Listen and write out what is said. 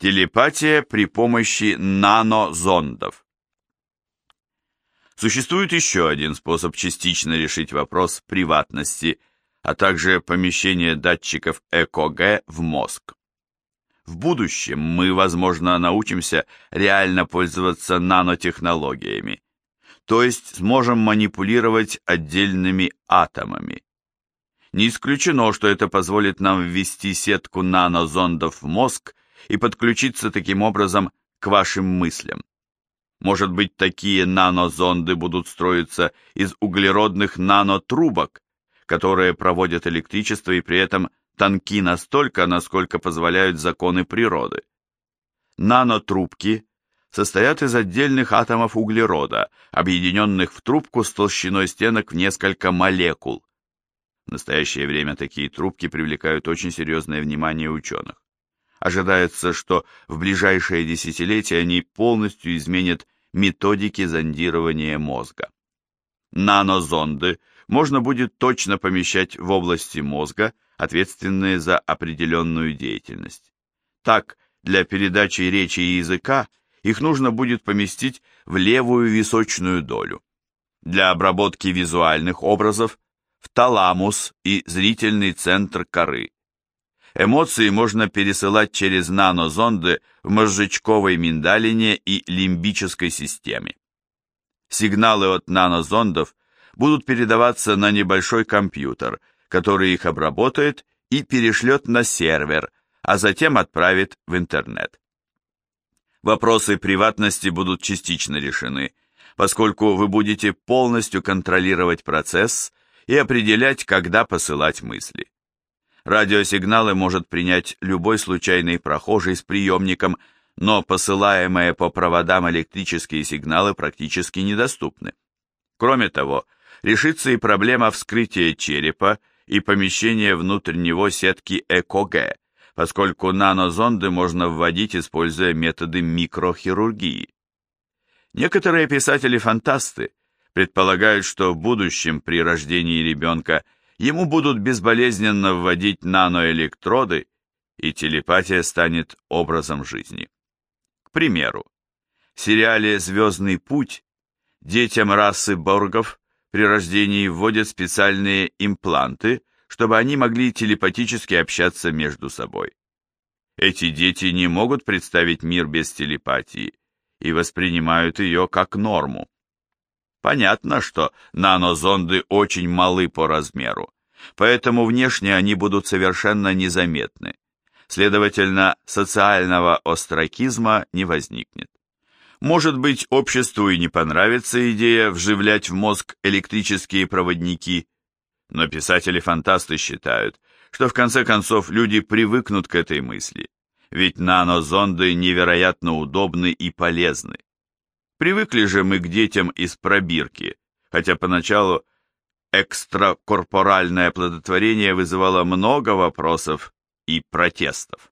Телепатия при помощи нанозондов. Существует еще один способ частично решить вопрос приватности, а также помещения датчиков ЭКГ в мозг. В будущем мы, возможно, научимся реально пользоваться нанотехнологиями, то есть сможем манипулировать отдельными атомами. Не исключено, что это позволит нам ввести сетку нанозондов в мозг и подключиться таким образом к вашим мыслям. Может быть, такие нанозонды будут строиться из углеродных нанотрубок, которые проводят электричество и при этом тонки настолько, насколько позволяют законы природы. Нанотрубки состоят из отдельных атомов углерода, объединенных в трубку с толщиной стенок в несколько молекул. В настоящее время такие трубки привлекают очень серьезное внимание ученых. Ожидается, что в ближайшие десятилетия они полностью изменят методики зондирования мозга. Нанозонды можно будет точно помещать в области мозга, ответственные за определенную деятельность. Так, для передачи речи и языка их нужно будет поместить в левую височную долю. Для обработки визуальных образов – в таламус и зрительный центр коры. Эмоции можно пересылать через нанозонды в мозжечковой миндалине и лимбической системе. Сигналы от нанозондов будут передаваться на небольшой компьютер, который их обработает и перешлет на сервер, а затем отправит в интернет. Вопросы приватности будут частично решены, поскольку вы будете полностью контролировать процесс и определять, когда посылать мысли. Радиосигналы может принять любой случайный прохожий с приемником, но посылаемые по проводам электрические сигналы практически недоступны. Кроме того, решится и проблема вскрытия черепа и помещения внутрь него сетки ЭКГ, поскольку нанозонды можно вводить, используя методы микрохирургии. Некоторые писатели-фантасты предполагают, что в будущем при рождении ребенка – ему будут безболезненно вводить наноэлектроды, и телепатия станет образом жизни. К примеру, в сериале «Звездный путь» детям расы Боргов при рождении вводят специальные импланты, чтобы они могли телепатически общаться между собой. Эти дети не могут представить мир без телепатии и воспринимают ее как норму. Понятно, что нанозонды очень малы по размеру, поэтому внешне они будут совершенно незаметны. Следовательно, социального остракизма не возникнет. Может быть, обществу и не понравится идея вживлять в мозг электрические проводники, но писатели-фантасты считают, что в конце концов люди привыкнут к этой мысли, ведь нанозонды невероятно удобны и полезны. Привыкли же мы к детям из пробирки, хотя поначалу экстракорпоральное оплодотворение вызывало много вопросов и протестов.